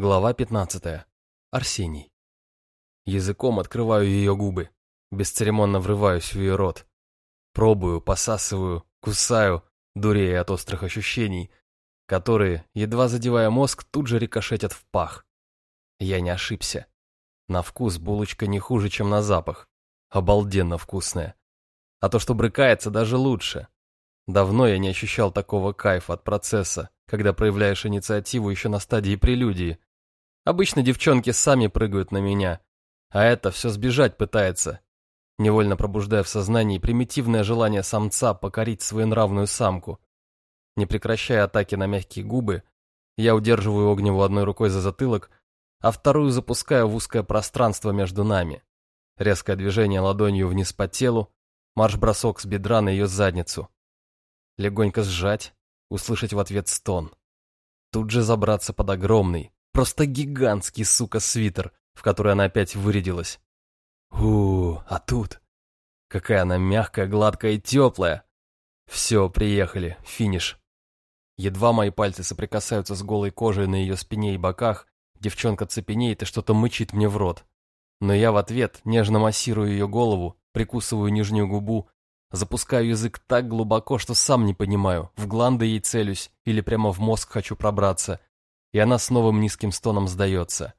Глава 15. Арсений. Языком открываю ее губы, бесцеремонно врываюсь в ее рот. Пробую, посасываю, кусаю, дурея от острых ощущений, которые, едва задевая мозг, тут же рикошетят в пах. Я не ошибся. На вкус булочка не хуже, чем на запах. Обалденно вкусная. А то, что брыкается, даже лучше. Давно я не ощущал такого кайфа от процесса, когда проявляешь инициативу еще на стадии прелюдии, Обычно девчонки сами прыгают на меня, а это все сбежать пытается, невольно пробуждая в сознании примитивное желание самца покорить свою нравную самку. Не прекращая атаки на мягкие губы, я удерживаю огневу одной рукой за затылок, а вторую запускаю в узкое пространство между нами. Резкое движение ладонью вниз по телу, марш-бросок с бедра на ее задницу. Легонько сжать, услышать в ответ стон. Тут же забраться под огромный, Просто гигантский, сука, свитер, в который она опять вырядилась. у а тут... Какая она мягкая, гладкая и теплая. Все, приехали, финиш. Едва мои пальцы соприкасаются с голой кожей на ее спине и боках, девчонка цепенеет и что-то мычит мне в рот. Но я в ответ нежно массирую ее голову, прикусываю нижнюю губу, запускаю язык так глубоко, что сам не понимаю, в гланды ей целюсь или прямо в мозг хочу пробраться, и она с новым низким стоном сдается.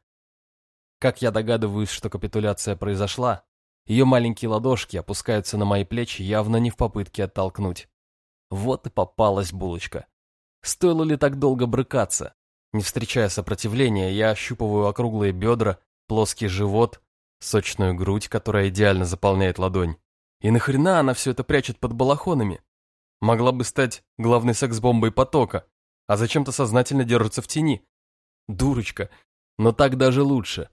Как я догадываюсь, что капитуляция произошла, ее маленькие ладошки опускаются на мои плечи явно не в попытке оттолкнуть. Вот и попалась булочка. Стоило ли так долго брыкаться? Не встречая сопротивления, я ощупываю округлые бедра, плоский живот, сочную грудь, которая идеально заполняет ладонь. И нахрена она все это прячет под балахонами? Могла бы стать главной секс-бомбой потока, а зачем-то сознательно держится в тени. Дурочка, но так даже лучше.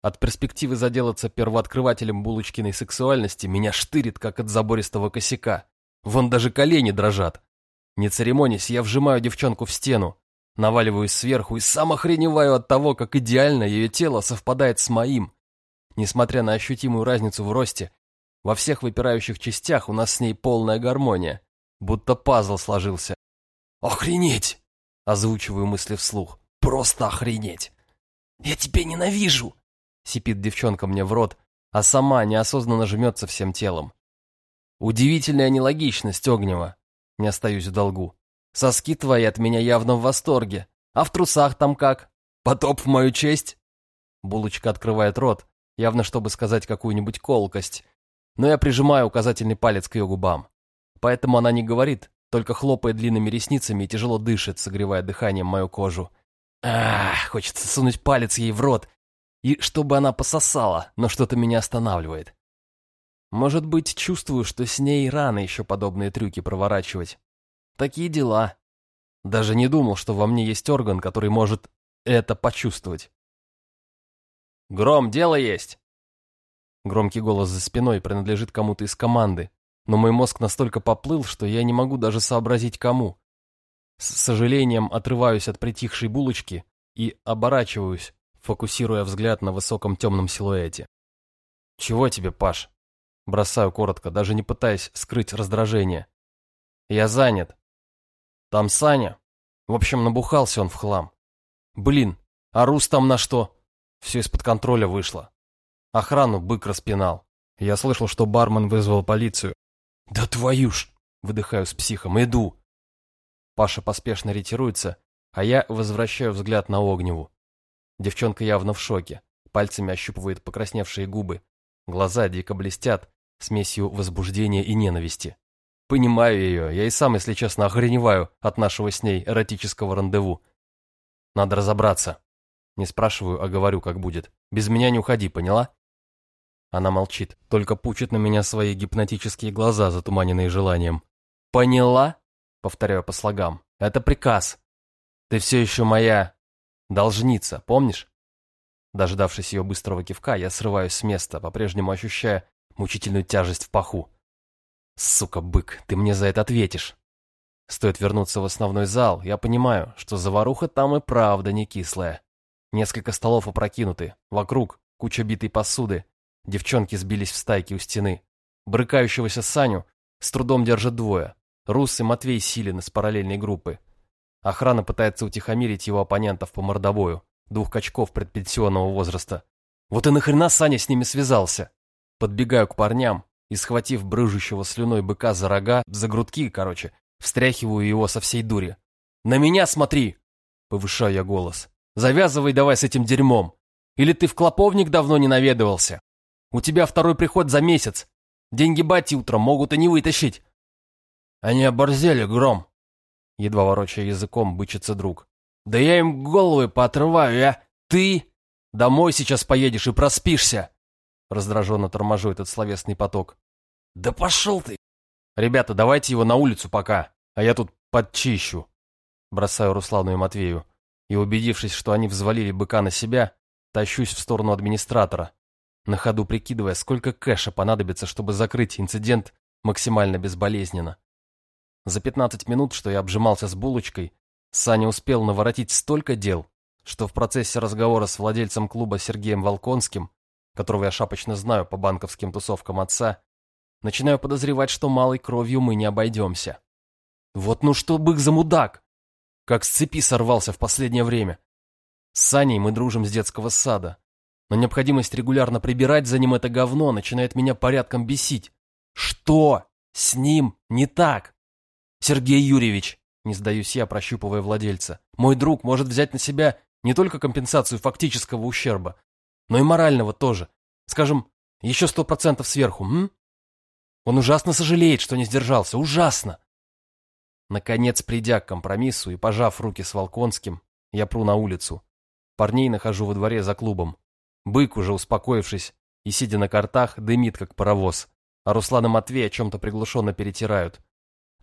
От перспективы заделаться первооткрывателем булочкиной сексуальности меня штырит, как от забористого косяка. Вон даже колени дрожат. Не церемонясь, я вжимаю девчонку в стену, наваливаюсь сверху и сам охреневаю от того, как идеально ее тело совпадает с моим. Несмотря на ощутимую разницу в росте, во всех выпирающих частях у нас с ней полная гармония, будто пазл сложился. «Охренеть!» Озвучиваю мысли вслух. Просто охренеть. «Я тебя ненавижу!» Сипит девчонка мне в рот, а сама неосознанно жмется всем телом. Удивительная нелогичность Огнева. Не остаюсь в долгу. Соски твои от меня явно в восторге. А в трусах там как? Потоп в мою честь? Булочка открывает рот, явно чтобы сказать какую-нибудь колкость. Но я прижимаю указательный палец к ее губам. Поэтому она не говорит, только хлопает длинными ресницами и тяжело дышит, согревая дыханием мою кожу. Ах, хочется сунуть палец ей в рот, и чтобы она пососала, но что-то меня останавливает. Может быть, чувствую, что с ней рано еще подобные трюки проворачивать. Такие дела. Даже не думал, что во мне есть орган, который может это почувствовать. «Гром, дело есть!» Громкий голос за спиной принадлежит кому-то из команды, но мой мозг настолько поплыл, что я не могу даже сообразить кому. С сожалением отрываюсь от притихшей булочки и оборачиваюсь, фокусируя взгляд на высоком темном силуэте. «Чего тебе, Паш?» Бросаю коротко, даже не пытаясь скрыть раздражение. «Я занят. Там Саня. В общем, набухался он в хлам. Блин, а Рус там на что?» Все из-под контроля вышло. Охрану бык распинал. Я слышал, что бармен вызвал полицию. «Да твою ж!» — выдыхаю с психом. «Иду!» Паша поспешно ретируется, а я возвращаю взгляд на Огневу. Девчонка явно в шоке, пальцами ощупывает покрасневшие губы. Глаза дико блестят, смесью возбуждения и ненависти. Понимаю ее, я и сам, если честно, охреневаю от нашего с ней эротического рандеву. Надо разобраться. Не спрашиваю, а говорю, как будет. Без меня не уходи, поняла? Она молчит, только пучит на меня свои гипнотические глаза, затуманенные желанием. «Поняла?» — повторяю по слогам. «Это приказ. Ты все еще моя... должница, помнишь?» Дождавшись ее быстрого кивка, я срываюсь с места, по-прежнему ощущая мучительную тяжесть в паху. «Сука, бык, ты мне за это ответишь!» Стоит вернуться в основной зал, я понимаю, что заваруха там и правда не кислая. Несколько столов опрокинуты, вокруг куча битой посуды, Девчонки сбились в стайки у стены. Брыкающегося Саню с трудом держат двое. Рус и Матвей Силин из параллельной группы. Охрана пытается утихомирить его оппонентов по мордобою. двух качков предпенсионного возраста. Вот и нахрена Саня с ними связался? Подбегаю к парням и, схватив брыжущего слюной быка за рога, за грудки, короче, встряхиваю его со всей дури. «На меня смотри!» — повышаю я голос. «Завязывай давай с этим дерьмом! Или ты в клоповник давно не наведывался? У тебя второй приход за месяц. Деньги бати утром могут и не вытащить». «Они оборзели, Гром!» Едва ворочая языком, бычится друг. «Да я им головы поотрываю, я... Ты...» Домой сейчас поедешь и проспишься!» Раздраженно торможу этот словесный поток. «Да пошел ты!» «Ребята, давайте его на улицу пока, а я тут подчищу!» Бросаю Руслану и Матвею. И, убедившись, что они взвалили быка на себя, тащусь в сторону администратора, на ходу прикидывая, сколько кэша понадобится, чтобы закрыть инцидент максимально безболезненно. За 15 минут, что я обжимался с булочкой, Саня успел наворотить столько дел, что в процессе разговора с владельцем клуба Сергеем Волконским, которого я шапочно знаю по банковским тусовкам отца, начинаю подозревать, что малой кровью мы не обойдемся. Вот ну что бык за мудак! Как с цепи сорвался в последнее время. С Саней мы дружим с детского сада, но необходимость регулярно прибирать за ним это говно начинает меня порядком бесить. Что с ним не так? Сергей Юрьевич, не сдаюсь я, прощупывая владельца, мой друг может взять на себя не только компенсацию фактического ущерба, но и морального тоже. Скажем, еще сто процентов сверху, м? Он ужасно сожалеет, что не сдержался. Ужасно! Наконец, придя к компромиссу и пожав руки с Волконским, я пру на улицу. Парней нахожу во дворе за клубом. Бык, уже успокоившись и сидя на картах, дымит, как паровоз, а Руслан и Матвей о чем-то приглушенно перетирают.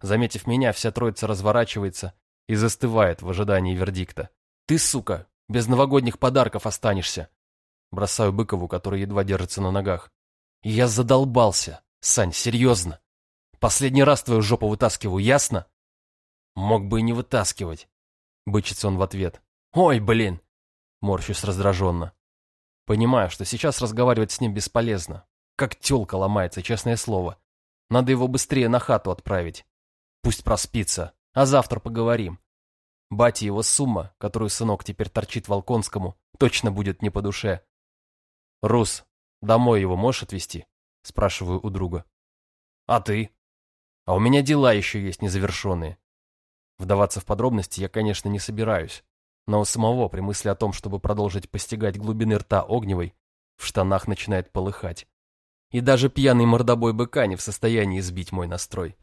Заметив меня, вся троица разворачивается и застывает в ожидании вердикта. «Ты, сука, без новогодних подарков останешься!» Бросаю Быкову, который едва держится на ногах. «Я задолбался! Сань, серьезно! Последний раз твою жопу вытаскиваю, ясно?» «Мог бы и не вытаскивать!» Бычится он в ответ. «Ой, блин!» Морщусь раздраженно. Понимаю, что сейчас разговаривать с ним бесполезно. Как тёлка ломается, честное слово. Надо его быстрее на хату отправить. Пусть проспится, а завтра поговорим. Бате его сумма, которую сынок теперь торчит Волконскому, точно будет не по душе. «Рус, домой его можешь отвезти?» – спрашиваю у друга. «А ты?» «А у меня дела еще есть незавершенные». Вдаваться в подробности я, конечно, не собираюсь, но у самого при мысли о том, чтобы продолжить постигать глубины рта Огневой, в штанах начинает полыхать. И даже пьяный мордобой быка не в состоянии сбить мой настрой.